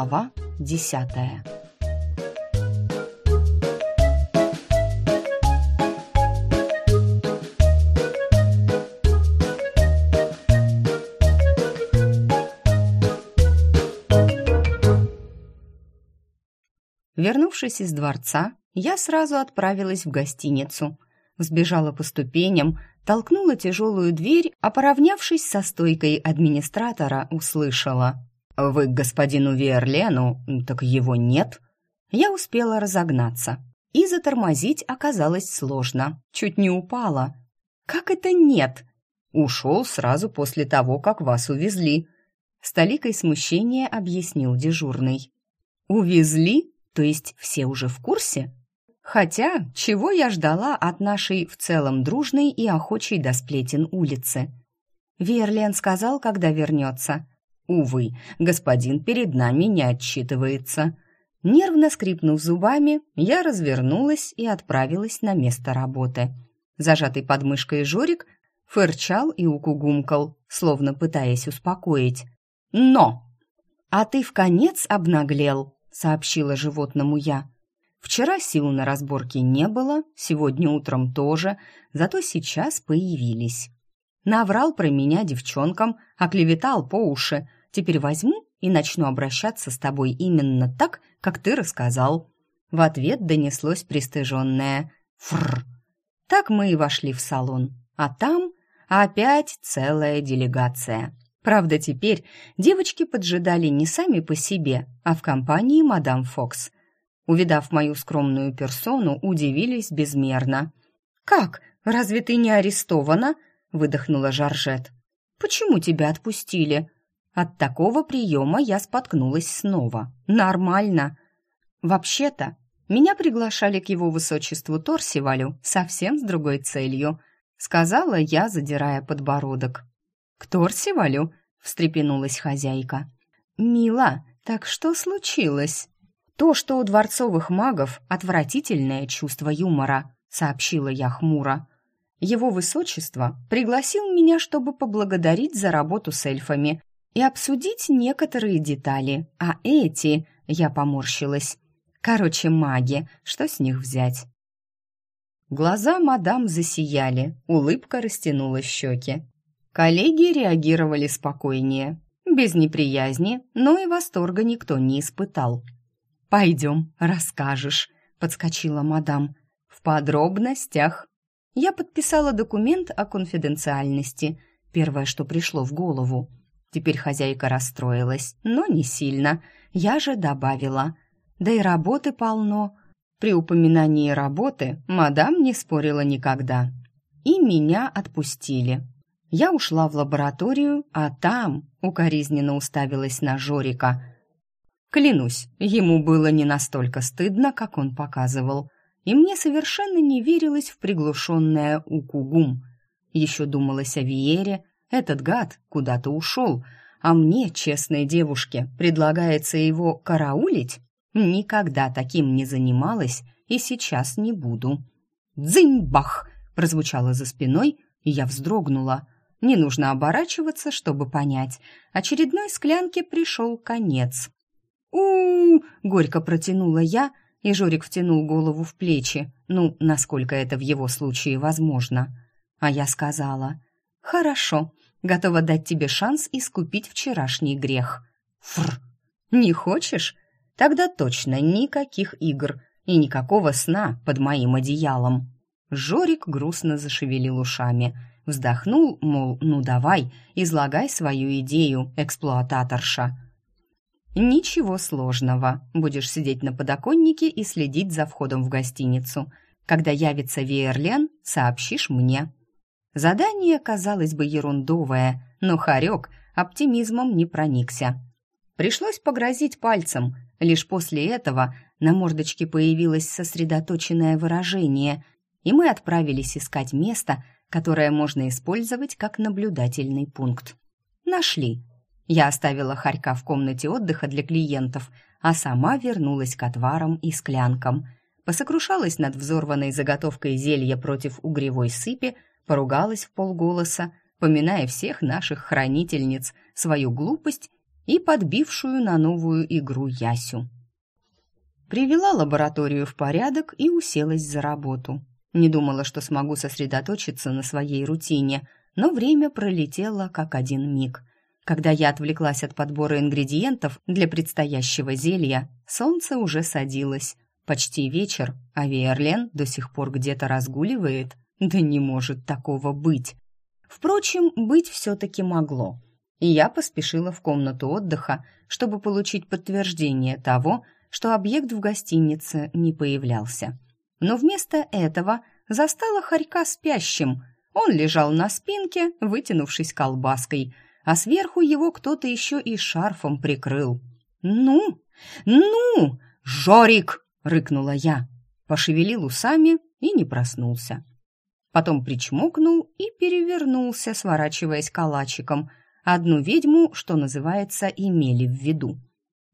Глава десятая. Вернувшись из дворца, я сразу отправилась в гостиницу. Сбежала по ступеням, толкнула тяжелую дверь, а поравнявшись со стойкой администратора, услышала. «Вы к господину Виерлену? Так его нет?» Я успела разогнаться. И затормозить оказалось сложно. Чуть не упала. «Как это нет?» «Ушел сразу после того, как вас увезли», — с толикой смущения объяснил дежурный. «Увезли?» То есть все уже в курсе? Хотя, чего я ждала от нашей в целом дружной и охочей до сплетен улицы? Верлен сказал, когда вернется. Увы, господин перед нами не отчитывается. Нервно скрипнув зубами, я развернулась и отправилась на место работы. Зажатый под мышкой Жорик фырчал и укугумкал, словно пытаясь успокоить. «Но!» «А ты в конец обнаглел!» сообщила животному я. Вчера сил на разборки не было, сегодня утром тоже, зато сейчас появились. Наврал про меня девчонкам, оклеветал по уши. Теперь возьму и начну обращаться с тобой именно так, как ты рассказал. В ответ донеслось пристыженное «фррр». Так мы и вошли в салон. А там опять целая делегация. Правда, теперь девочки поджидали не сами по себе, а в компании мадам Фокс. Увидав мою скромную персону, удивились безмерно. «Как? Разве ты не арестована?» — выдохнула Жоржет. «Почему тебя отпустили?» От такого приема я споткнулась снова. «Нормально!» «Вообще-то, меня приглашали к его высочеству Торсивалю совсем с другой целью», — сказала я, задирая подбородок. «К Торсивалю?» — встрепенулась хозяйка. «Мила, так что случилось?» «То, что у дворцовых магов отвратительное чувство юмора», — сообщила я хмуро. «Его высочество пригласил меня, чтобы поблагодарить за работу с эльфами и обсудить некоторые детали, а эти...» — я поморщилась. «Короче, маги, что с них взять?» Глаза мадам засияли, улыбка растянула щеки. Коллеги реагировали спокойнее, без неприязни, но и восторга никто не испытал. «Пойдем, расскажешь», — подскочила мадам. «В подробностях». Я подписала документ о конфиденциальности, первое, что пришло в голову. Теперь хозяйка расстроилась, но не сильно. Я же добавила. Да и работы полно. При упоминании работы мадам не спорила никогда. И меня отпустили. Я ушла в лабораторию, а там укоризненно уставилась на Жорика. Клянусь, ему было не настолько стыдно, как он показывал, и мне совершенно не верилось в приглушенное укугум. Еще думалось о Виере, этот гад куда-то ушел, а мне, честной девушке, предлагается его караулить? Никогда таким не занималась и сейчас не буду. «Дзынь-бах!» прозвучало за спиной, и я вздрогнула — не нужно оборачиваться, чтобы понять. Очередной склянке пришел конец. у, -у, -у горько протянула я, и Жорик втянул голову в плечи. Ну, насколько это в его случае возможно. А я сказала, «Хорошо, готова дать тебе шанс искупить вчерашний грех». «Фр, не хочешь? Тогда точно никаких игр и никакого сна под моим одеялом». Жорик грустно зашевелил ушами – Вздохнул, мол, ну давай, излагай свою идею, эксплуататорша. Ничего сложного. Будешь сидеть на подоконнике и следить за входом в гостиницу. Когда явится Виерлен, сообщишь мне. Задание, казалось бы, ерундовое, но Харек оптимизмом не проникся. Пришлось погрозить пальцем. Лишь после этого на мордочке появилось сосредоточенное выражение, и мы отправились искать место, которое можно использовать как наблюдательный пункт. Нашли. Я оставила Харька в комнате отдыха для клиентов, а сама вернулась к отварам и склянкам. Посокрушалась над взорванной заготовкой зелья против угревой сыпи, поругалась в полголоса, поминая всех наших хранительниц, свою глупость и подбившую на новую игру Ясю. Привела лабораторию в порядок и уселась за работу. Не думала, что смогу сосредоточиться на своей рутине, но время пролетело как один миг. Когда я отвлеклась от подбора ингредиентов для предстоящего зелья, солнце уже садилось. Почти вечер, а Верлен до сих пор где-то разгуливает. Да не может такого быть. Впрочем, быть все-таки могло. И я поспешила в комнату отдыха, чтобы получить подтверждение того, что объект в гостинице не появлялся. Но вместо этого застала хорька спящим. Он лежал на спинке, вытянувшись колбаской, а сверху его кто-то еще и шарфом прикрыл. «Ну! Ну! Жорик!» — рыкнула я. Пошевелил усами и не проснулся. Потом причмокнул и перевернулся, сворачиваясь калачиком. Одну ведьму, что называется, имели в виду.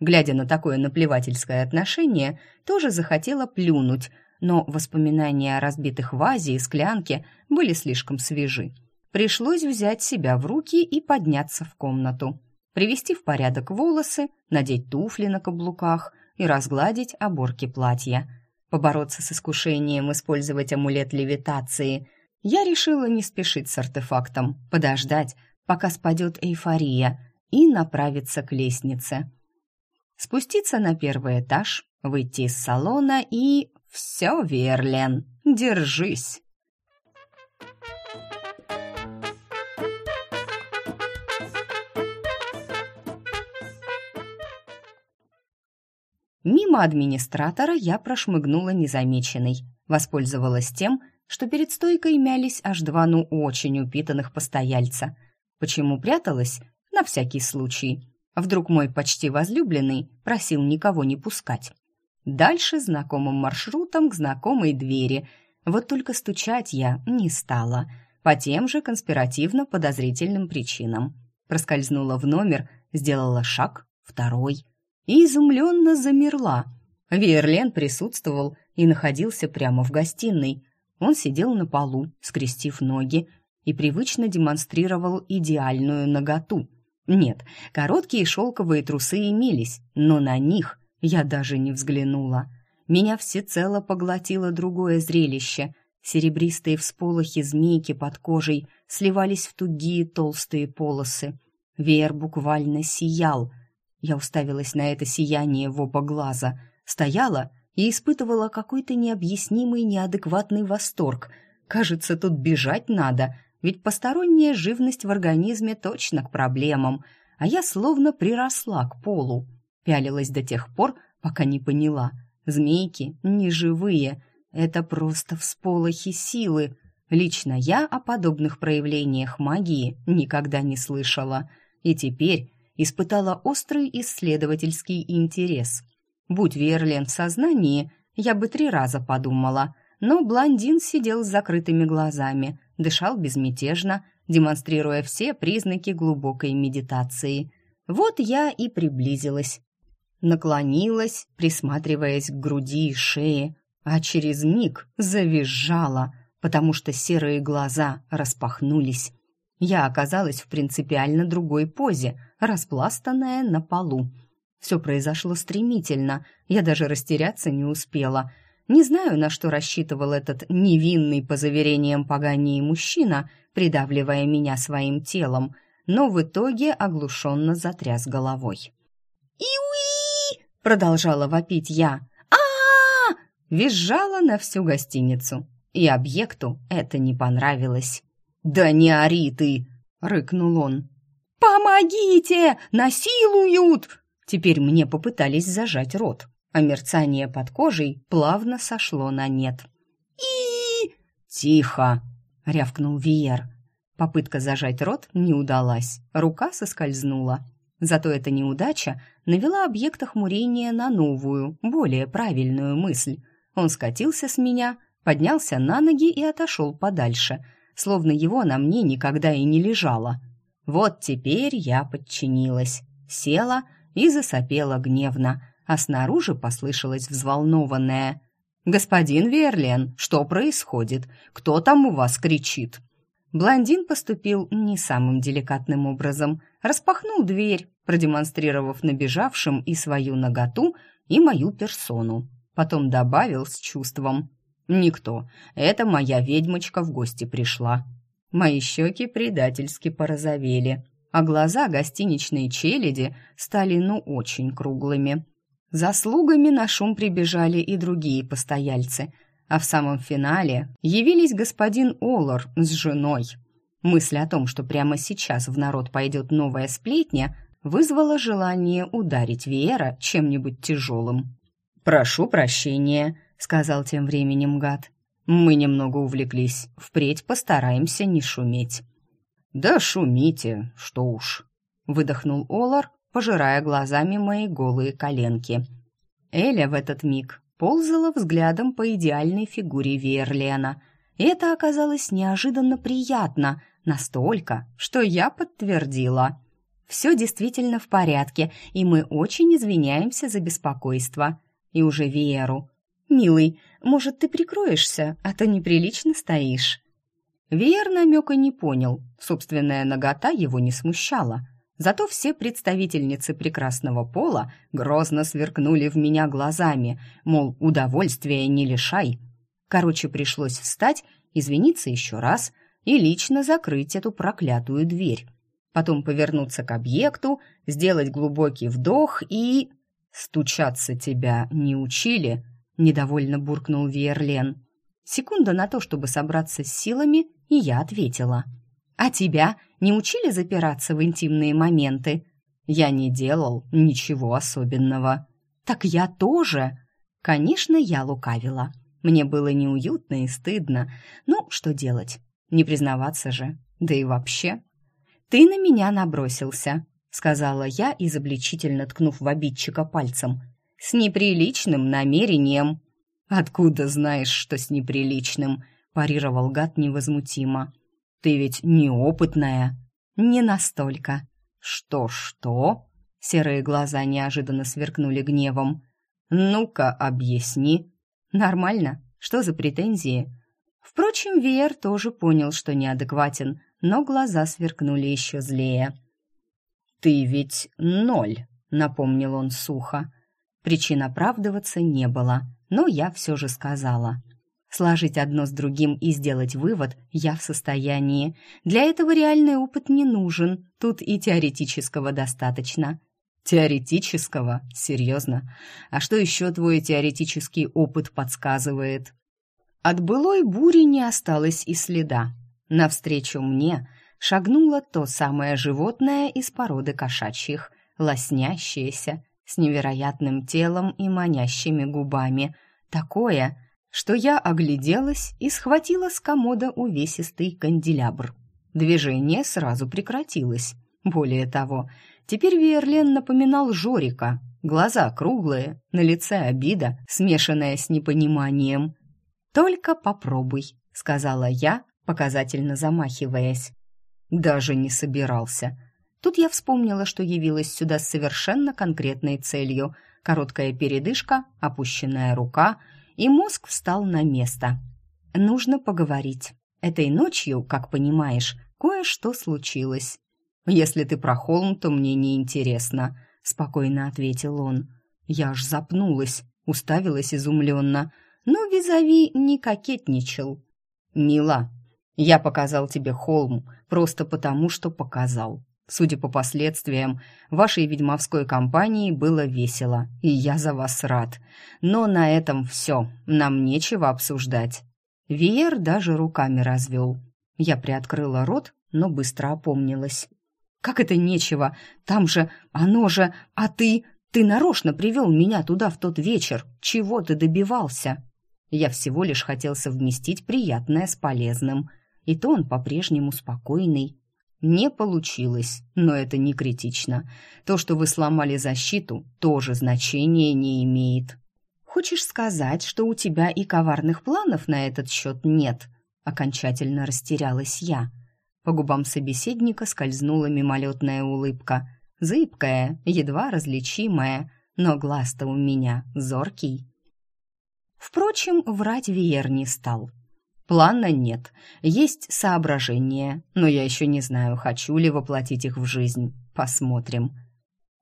Глядя на такое наплевательское отношение, тоже захотела плюнуть, но воспоминания о разбитых вазе и склянке были слишком свежи. Пришлось взять себя в руки и подняться в комнату, привести в порядок волосы, надеть туфли на каблуках и разгладить оборки платья. Побороться с искушением использовать амулет левитации я решила не спешить с артефактом, подождать, пока спадет эйфория, и направиться к лестнице. Спуститься на первый этаж, выйти из салона и «Все, Верлен, держись!» Мимо администратора я прошмыгнула незамеченной, воспользовалась тем, что перед стойкой мялись аж два ну очень упитанных постояльца. Почему пряталась? На всякий случай. Вдруг мой почти возлюбленный просил никого не пускать. Дальше знакомым маршрутом к знакомой двери. Вот только стучать я не стала. По тем же конспиративно-подозрительным причинам. Проскользнула в номер, сделала шаг, второй. И изумленно замерла. Верлен присутствовал и находился прямо в гостиной. Он сидел на полу, скрестив ноги, и привычно демонстрировал идеальную наготу. Нет, короткие шелковые трусы имелись, но на них я даже не взглянула. Меня всецело поглотило другое зрелище. Серебристые всполохи змейки под кожей сливались в тугие толстые полосы. Веер буквально сиял. Я уставилась на это сияние в оба глаза, стояла и испытывала какой-то необъяснимый неадекватный восторг. Кажется, тут бежать надо, ведь посторонняя живность в организме точно к проблемам, а я словно приросла к полу. Пялилась до тех пор, пока не поняла. Змейки не живые, это просто всполохи силы. Лично я о подобных проявлениях магии никогда не слышала, и теперь испытала острый исследовательский интерес. Будь Верлен в сознании, я бы три раза подумала, но блондин сидел с закрытыми глазами, дышал безмятежно, демонстрируя все признаки глубокой медитации. Вот я и приблизилась, наклонилась, присматриваясь к груди и шее, а через миг завизжала, потому что серые глаза распахнулись. Я оказалась в принципиально другой позе, распластанная на полу. Все произошло стремительно, я даже растеряться не успела. Не знаю, на что рассчитывал этот невинный, по заверениям Пагании, мужчина, придавливая меня своим телом, но в итоге оглушенно затряс головой. «Иуи!» продолжала вопить я. а Визжала на всю гостиницу, и объекту это не понравилось. «Да не ори ты!» — рыкнул он. «Помогите! Насилуют!» Теперь мне попытались зажать рот, а мерцание под кожей плавно сошло на нет. и «Тихо!» — рявкнул Виер. Попытка зажать рот не удалась, рука соскользнула. Зато эта неудача навела объект охмурения на новую, более правильную мысль. Он скатился с меня, поднялся на ноги и отошел подальше, словно его на мне никогда и не лежало. Вот теперь я подчинилась, села и засопела гневно, а снаружи послышалось взволнованное «Господин Верлен, что происходит? Кто там у вас кричит?» Блондин поступил не самым деликатным образом – распахнул дверь, продемонстрировав набежавшим и свою наготу, и мою персону. Потом добавил с чувством. «Никто. Это моя ведьмочка в гости пришла». Мои щеки предательски порозовели, а глаза гостиничной челяди стали ну очень круглыми. Заслугами на шум прибежали и другие постояльцы, а в самом финале явились господин Олор с женой. Мысль о том, что прямо сейчас в народ пойдет новая сплетня, вызвала желание ударить Веера чем-нибудь тяжелым. «Прошу прощения», — сказал тем временем гад. «Мы немного увлеклись. Впредь постараемся не шуметь». «Да шумите, что уж», — выдохнул Олар, пожирая глазами мои голые коленки. Эля в этот миг ползала взглядом по идеальной фигуре Верлена. И это оказалось неожиданно приятно, настолько, что я подтвердила. Все действительно в порядке, и мы очень извиняемся за беспокойство. И уже Веру. «Милый, может, ты прикроешься, а то неприлично стоишь». Веер намека не понял, собственная нагота его не смущала. Зато все представительницы прекрасного пола грозно сверкнули в меня глазами, мол, удовольствия не лишай. Короче, пришлось встать, извиниться еще раз и лично закрыть эту проклятую дверь потом повернуться к объекту, сделать глубокий вдох и... «Стучаться тебя не учили?» — недовольно буркнул Верлен. Секунда на то, чтобы собраться с силами, и я ответила. «А тебя не учили запираться в интимные моменты?» «Я не делал ничего особенного». «Так я тоже!» Конечно, я лукавила. Мне было неуютно и стыдно. Ну, что делать? Не признаваться же. Да и вообще, «Ты на меня набросился», — сказала я, изобличительно ткнув в обидчика пальцем. «С неприличным намерением». «Откуда знаешь, что с неприличным?» — парировал гад невозмутимо. «Ты ведь неопытная». «Не настолько». «Что-что?» — серые глаза неожиданно сверкнули гневом. «Ну-ка, объясни». «Нормально. Что за претензии?» Впрочем, Веер тоже понял, что неадекватен, но глаза сверкнули еще злее. «Ты ведь ноль», — напомнил он сухо. Причин оправдываться не было, но я все же сказала. Сложить одно с другим и сделать вывод я в состоянии. Для этого реальный опыт не нужен, тут и теоретического достаточно. Теоретического? Серьезно? А что еще твой теоретический опыт подсказывает? От былой бури не осталось и следа. Навстречу мне шагнуло то самое животное из породы кошачьих, лоснящееся, с невероятным телом и манящими губами. Такое, что я огляделась и схватила с комода увесистый канделябр. Движение сразу прекратилось. Более того, теперь Верлен напоминал Жорика. Глаза круглые, на лице обида, смешанная с непониманием. «Только попробуй», — сказала я, показательно замахиваясь. Даже не собирался. Тут я вспомнила, что явилась сюда с совершенно конкретной целью. Короткая передышка, опущенная рука, и мозг встал на место. Нужно поговорить. Этой ночью, как понимаешь, кое-что случилось. Если ты про холм, то мне не интересно, спокойно ответил он. Я аж запнулась, уставилась изумленно, но визави не кокетничал. Мила, я показал тебе холм просто потому, что показал. Судя по последствиям, вашей ведьмовской компании было весело, и я за вас рад. Но на этом все, нам нечего обсуждать». Виер даже руками развел. Я приоткрыла рот, но быстро опомнилась. «Как это нечего? Там же, оно же, а ты... Ты нарочно привел меня туда в тот вечер. Чего ты добивался?» Я всего лишь хотел совместить приятное с полезным – и то он по-прежнему спокойный. Не получилось, но это не критично. То, что вы сломали защиту, тоже значения не имеет. Хочешь сказать, что у тебя и коварных планов на этот счет нет? Окончательно растерялась я. По губам собеседника скользнула мимолетная улыбка. Зыбкая, едва различимая, но глаз-то у меня зоркий. Впрочем, врать Виер не стал. Плана нет, есть соображения, но я еще не знаю, хочу ли воплотить их в жизнь. посмотрим».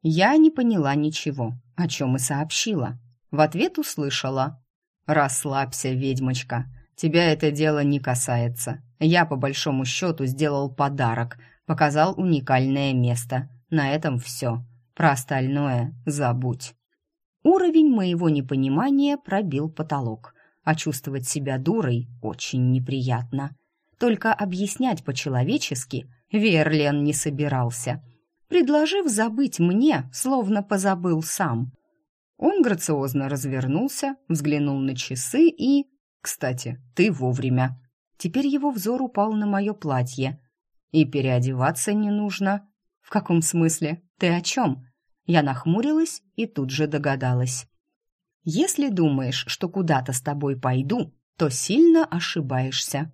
Я не поняла ничего, о чем и сообщила. В ответ услышала. «Расслабься, ведьмочка, тебя это дело не касается. Я, по большому счету, сделал подарок, показал уникальное место. На этом все. Про остальное забудь». Уровень моего непонимания пробил потолок, а чувствовать себя дурой очень неприятно. Только объяснять по-человечески Верлен не собирался, предложив забыть мне, словно позабыл сам. Он грациозно развернулся, взглянул на часы и... «Кстати, ты вовремя». Теперь его взор упал на мое платье. «И переодеваться не нужно». «В каком смысле? Ты о чем?» Я нахмурилась и тут же догадалась. «Если думаешь, что куда-то с тобой пойду, то сильно ошибаешься.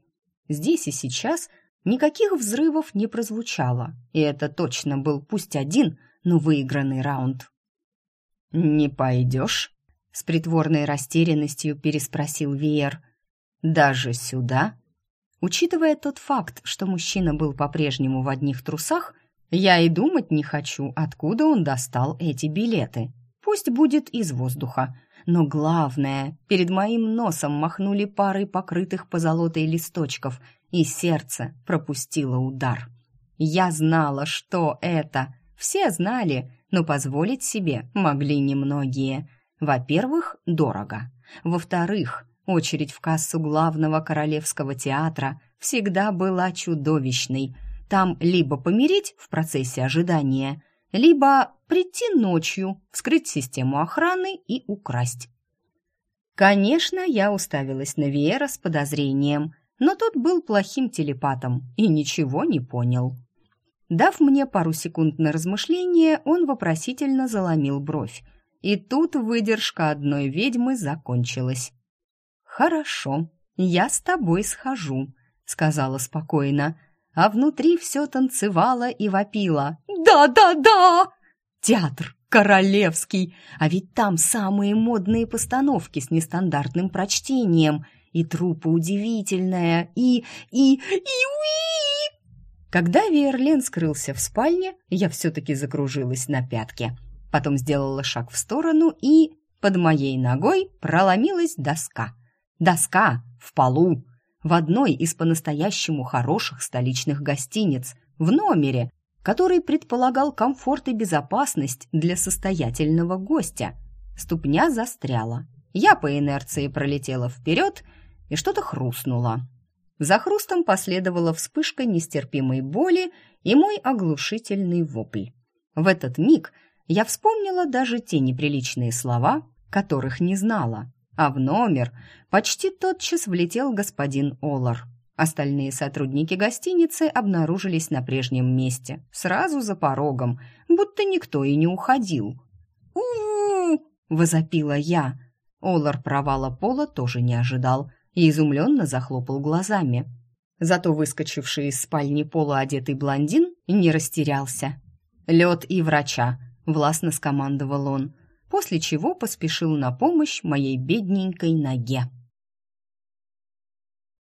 Здесь и сейчас никаких взрывов не прозвучало, и это точно был пусть один, но выигранный раунд. «Не пойдешь?» — с притворной растерянностью переспросил Веер. «Даже сюда?» Учитывая тот факт, что мужчина был по-прежнему в одних трусах, я и думать не хочу, откуда он достал эти билеты. Пусть будет из воздуха. Но главное, перед моим носом махнули парой покрытых позолотой листочков, и сердце пропустило удар. Я знала, что это. Все знали, но позволить себе могли немногие. Во-первых, дорого. Во-вторых, очередь в кассу главного королевского театра всегда была чудовищной. Там либо помереть в процессе ожидания – либо прийти ночью, вскрыть систему охраны и украсть. Конечно, я уставилась на Веера с подозрением, но тот был плохим телепатом и ничего не понял. Дав мне пару секунд на размышление, он вопросительно заломил бровь. И тут выдержка одной ведьмы закончилась. «Хорошо, я с тобой схожу», — сказала спокойно, а внутри все танцевало и вопило. «Да, да, да!» Театр королевский, а ведь там самые модные постановки с нестандартным прочтением, и трупа удивительная, и... и... и... уи! Когда Верлен скрылся в спальне, я все-таки закружилась на пятке. Потом сделала шаг в сторону и... Под моей ногой проломилась доска. Доска в полу в одной из по-настоящему хороших столичных гостиниц, в номере, который предполагал комфорт и безопасность для состоятельного гостя. Ступня застряла. Я по инерции пролетела вперед, и что-то хрустнуло. За хрустом последовала вспышка нестерпимой боли и мой оглушительный вопль. В этот миг я вспомнила даже те неприличные слова, которых не знала а в номер почти тотчас влетел господин Олар. Остальные сотрудники гостиницы обнаружились на прежнем месте, сразу за порогом, будто никто и не уходил. у возопила я. Олар провала пола тоже не ожидал и изумленно захлопал глазами. Зато выскочивший из спальни полуодетый блондин не растерялся. «Лед и врача», — властно скомандовал он после чего поспешил на помощь моей бедненькой ноге.